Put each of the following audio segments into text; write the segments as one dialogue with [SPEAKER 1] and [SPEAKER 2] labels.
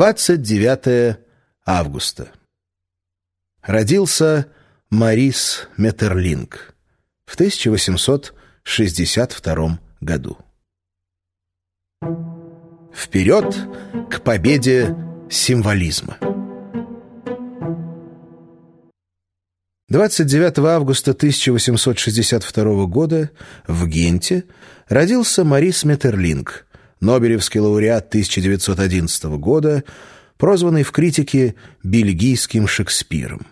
[SPEAKER 1] 29 августа. Родился Марис Метерлинг в 1862 году. Вперед к победе символизма! 29 августа 1862 года в Генте родился Марис Метерлинг, Нобелевский лауреат 1911 года, прозванный в критике «бельгийским Шекспиром».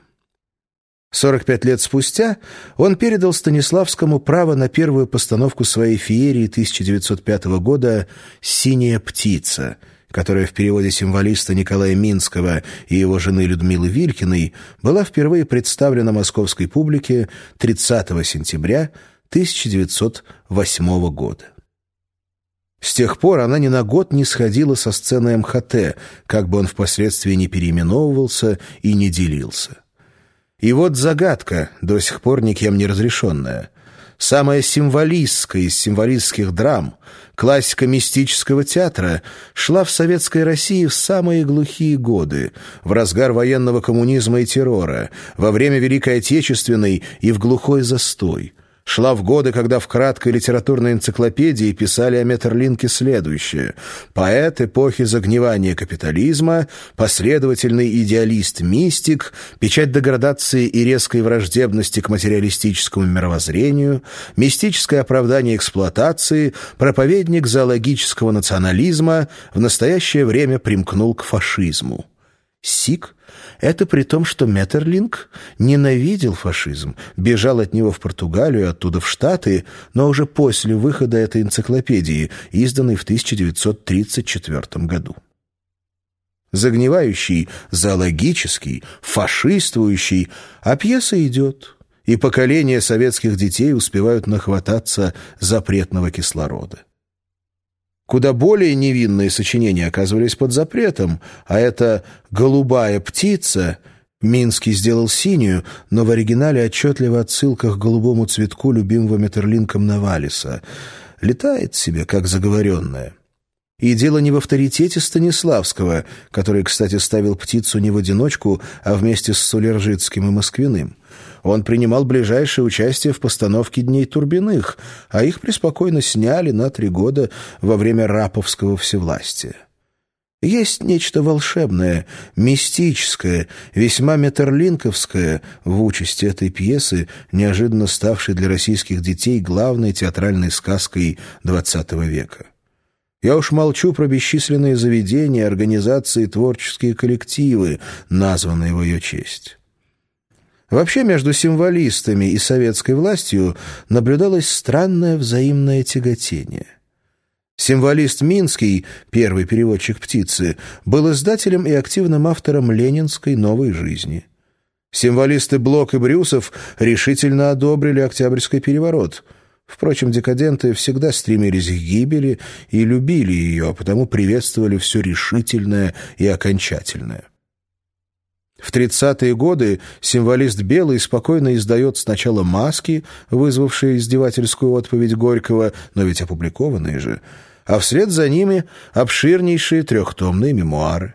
[SPEAKER 1] 45 лет спустя он передал Станиславскому право на первую постановку своей феерии 1905 года «Синяя птица», которая в переводе символиста Николая Минского и его жены Людмилы Вилькиной была впервые представлена московской публике 30 сентября 1908 года. С тех пор она ни на год не сходила со сцены МХТ, как бы он впоследствии не переименовывался и не делился. И вот загадка, до сих пор никем не разрешенная самая символистская из символистских драм, классика мистического театра, шла в советской России в самые глухие годы, в разгар военного коммунизма и террора, во время Великой Отечественной и в глухой застой – шла в годы, когда в краткой литературной энциклопедии писали о Метерлинке следующее. Поэт эпохи загнивания капитализма, последовательный идеалист-мистик, печать деградации и резкой враждебности к материалистическому мировоззрению, мистическое оправдание эксплуатации, проповедник зоологического национализма, в настоящее время примкнул к фашизму. Сик — это при том, что Метерлинг ненавидел фашизм, бежал от него в Португалию, оттуда в Штаты, но уже после выхода этой энциклопедии, изданной в 1934 году. Загнивающий, зоологический, фашистующий, а пьеса идет, и поколения советских детей успевают нахвататься запретного кислорода. Куда более невинные сочинения оказывались под запретом, а это «Голубая птица» Минский сделал синюю, но в оригинале отчетливо отсылка к голубому цветку любимого Метерлинком Навалиса. Летает себе, как заговоренная. И дело не в авторитете Станиславского, который, кстати, ставил птицу не в одиночку, а вместе с Сулержицким и Москвиным. Он принимал ближайшее участие в постановке «Дней Турбиных», а их преспокойно сняли на три года во время раповского всевластия. Есть нечто волшебное, мистическое, весьма метерлинковское в участи этой пьесы, неожиданно ставшей для российских детей главной театральной сказкой XX века. Я уж молчу про бесчисленные заведения, организации творческие коллективы, названные в ее честь. Вообще между символистами и советской властью наблюдалось странное взаимное тяготение. Символист Минский, первый переводчик «Птицы», был издателем и активным автором ленинской «Новой жизни». Символисты Блок и Брюсов решительно одобрили Октябрьский переворот. Впрочем, декаденты всегда стремились к гибели и любили ее, а потому приветствовали все решительное и окончательное. В 30-е годы символист Белый спокойно издает сначала маски, вызвавшие издевательскую отповедь Горького, но ведь опубликованные же, а вслед за ними обширнейшие трехтомные мемуары.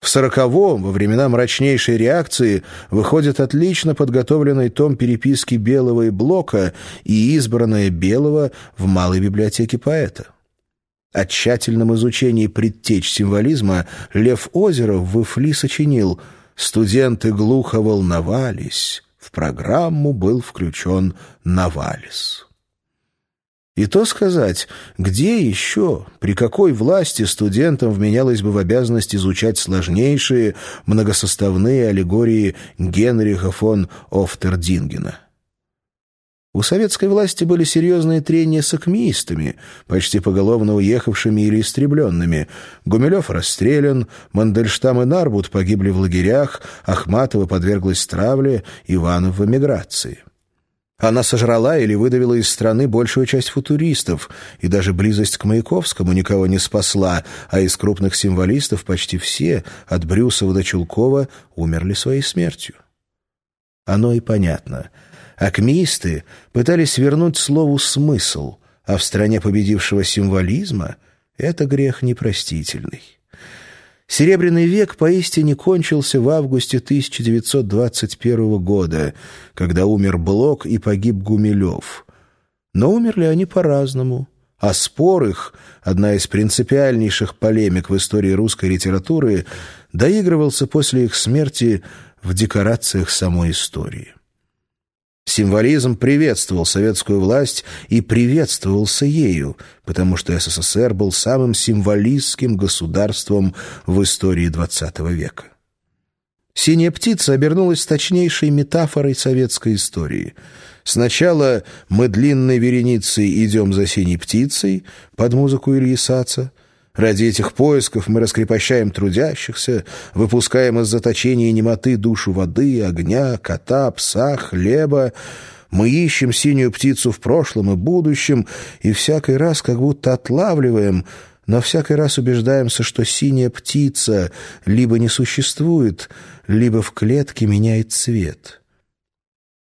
[SPEAKER 1] В сороковом, во времена мрачнейшей реакции, выходит отлично подготовленный том переписки Белого и Блока и избранное Белого в Малой библиотеке поэта. О тщательном изучении предтеч символизма Лев Озеров в Ифли сочинил «Студенты глухо волновались, в программу был включен Навалис». И то сказать, где еще, при какой власти студентам вменялось бы в обязанность изучать сложнейшие многосоставные аллегории Генриха фон Офтердингена? У советской власти были серьезные трения с акмеистами, почти поголовно уехавшими или истребленными. Гумилев расстрелян, Мандельштам и Нарбут погибли в лагерях, Ахматова подверглась травле, Иванов в эмиграции. Она сожрала или выдавила из страны большую часть футуристов, и даже близость к Маяковскому никого не спасла, а из крупных символистов почти все, от Брюсова до Чулкова, умерли своей смертью. Оно и понятно — Акмеисты пытались вернуть слову смысл, а в стране победившего символизма это грех непростительный. Серебряный век поистине кончился в августе 1921 года, когда умер Блок и погиб Гумилев. Но умерли они по-разному, а спор их, одна из принципиальнейших полемик в истории русской литературы, доигрывался после их смерти в декорациях самой истории. Символизм приветствовал советскую власть и приветствовался ею, потому что СССР был самым символистским государством в истории XX века. «Синяя птица» обернулась точнейшей метафорой советской истории. Сначала мы длинной вереницей идем за синей птицей под музыку Ильи Саца — Ради этих поисков мы раскрепощаем трудящихся, выпускаем из заточения немоты душу воды, огня, кота, пса, хлеба. Мы ищем синюю птицу в прошлом и будущем, и всякий раз как будто отлавливаем, но всякий раз убеждаемся, что синяя птица либо не существует, либо в клетке меняет цвет.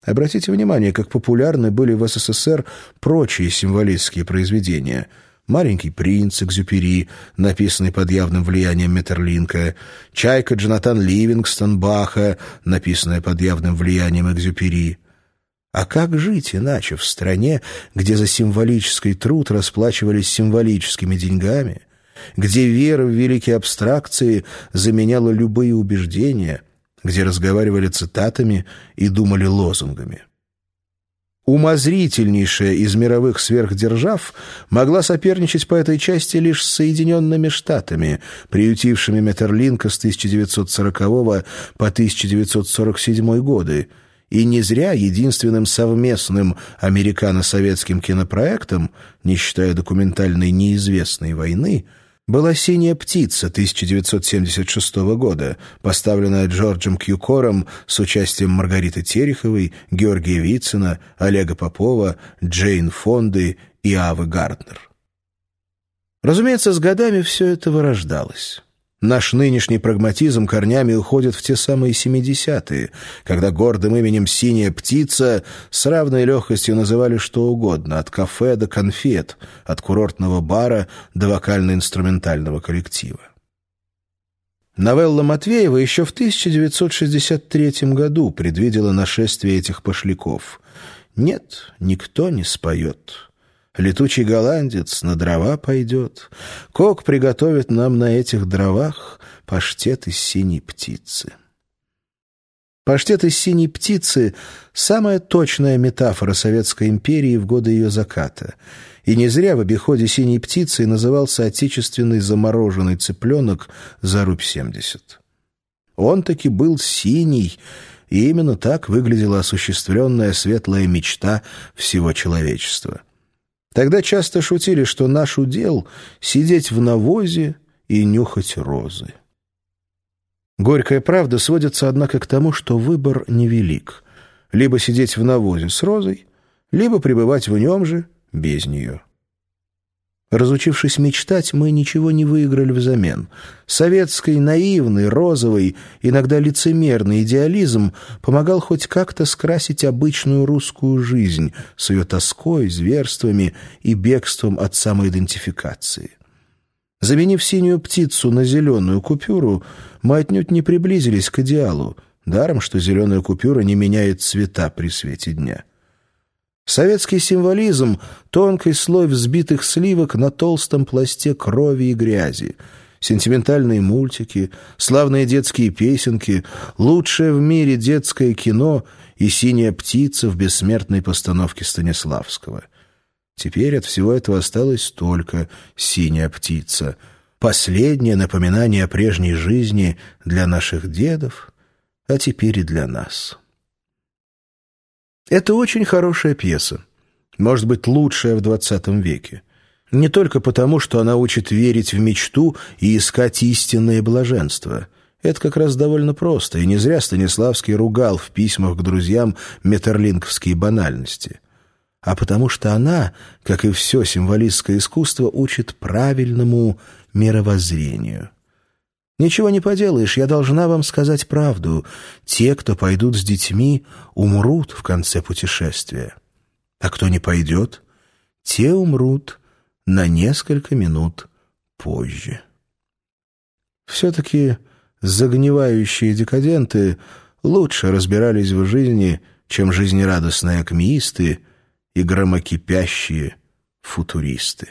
[SPEAKER 1] Обратите внимание, как популярны были в СССР прочие символистские произведения — «Маленький принц» Экзюпери, написанный под явным влиянием Метерлинка, «Чайка» Джонатан Ливингстон Баха, написанная под явным влиянием Экзюпери. А как жить иначе в стране, где за символический труд расплачивались символическими деньгами, где вера в великие абстракции заменяла любые убеждения, где разговаривали цитатами и думали лозунгами? Умозрительнейшая из мировых сверхдержав могла соперничать по этой части лишь с Соединенными Штатами, приютившими Метерлинка с 1940 по 1947 годы, и не зря единственным совместным американо-советским кинопроектом, не считая документальной «Неизвестной войны», была «Синяя птица» 1976 года, поставленная Джорджем Кьюкором с участием Маргариты Тереховой, Георгия Вицина, Олега Попова, Джейн Фонды и Авы Гарднер. Разумеется, с годами все это вырождалось. Наш нынешний прагматизм корнями уходит в те самые 70-е, когда гордым именем «синяя птица» с равной легкостью называли что угодно, от кафе до конфет, от курортного бара до вокально-инструментального коллектива. Новелла Матвеева еще в 1963 году предвидела нашествие этих пошляков. Нет, никто не споет. Летучий голландец на дрова пойдет. Кок приготовит нам на этих дровах паштет из синей птицы. Паштет из синей птицы — самая точная метафора Советской империи в годы ее заката. И не зря в обиходе синей птицы назывался отечественный замороженный цыпленок за рубь семьдесят. Он таки был синий, и именно так выглядела осуществленная светлая мечта всего человечества — Тогда часто шутили, что наш удел — сидеть в навозе и нюхать розы. Горькая правда сводится, однако, к тому, что выбор невелик. Либо сидеть в навозе с розой, либо пребывать в нем же без нее. Разучившись мечтать, мы ничего не выиграли взамен. Советский наивный, розовый, иногда лицемерный идеализм помогал хоть как-то скрасить обычную русскую жизнь с ее тоской, зверствами и бегством от самоидентификации. Заменив синюю птицу на зеленую купюру, мы отнюдь не приблизились к идеалу, даром, что зеленая купюра не меняет цвета при свете дня. Советский символизм — тонкий слой взбитых сливок на толстом пласте крови и грязи. Сентиментальные мультики, славные детские песенки, лучшее в мире детское кино и «Синяя птица» в бессмертной постановке Станиславского. Теперь от всего этого осталась только «Синяя птица», последнее напоминание о прежней жизни для наших дедов, а теперь и для нас. Это очень хорошая пьеса. Может быть, лучшая в XX веке. Не только потому, что она учит верить в мечту и искать истинное блаженство. Это как раз довольно просто, и не зря Станиславский ругал в письмах к друзьям метерлинковские банальности. А потому что она, как и все символистское искусство, учит правильному мировоззрению. Ничего не поделаешь, я должна вам сказать правду. Те, кто пойдут с детьми, умрут в конце путешествия. А кто не пойдет, те умрут на несколько минут позже. Все-таки загнивающие декаденты лучше разбирались в жизни, чем жизнерадостные акмеисты и громокипящие футуристы.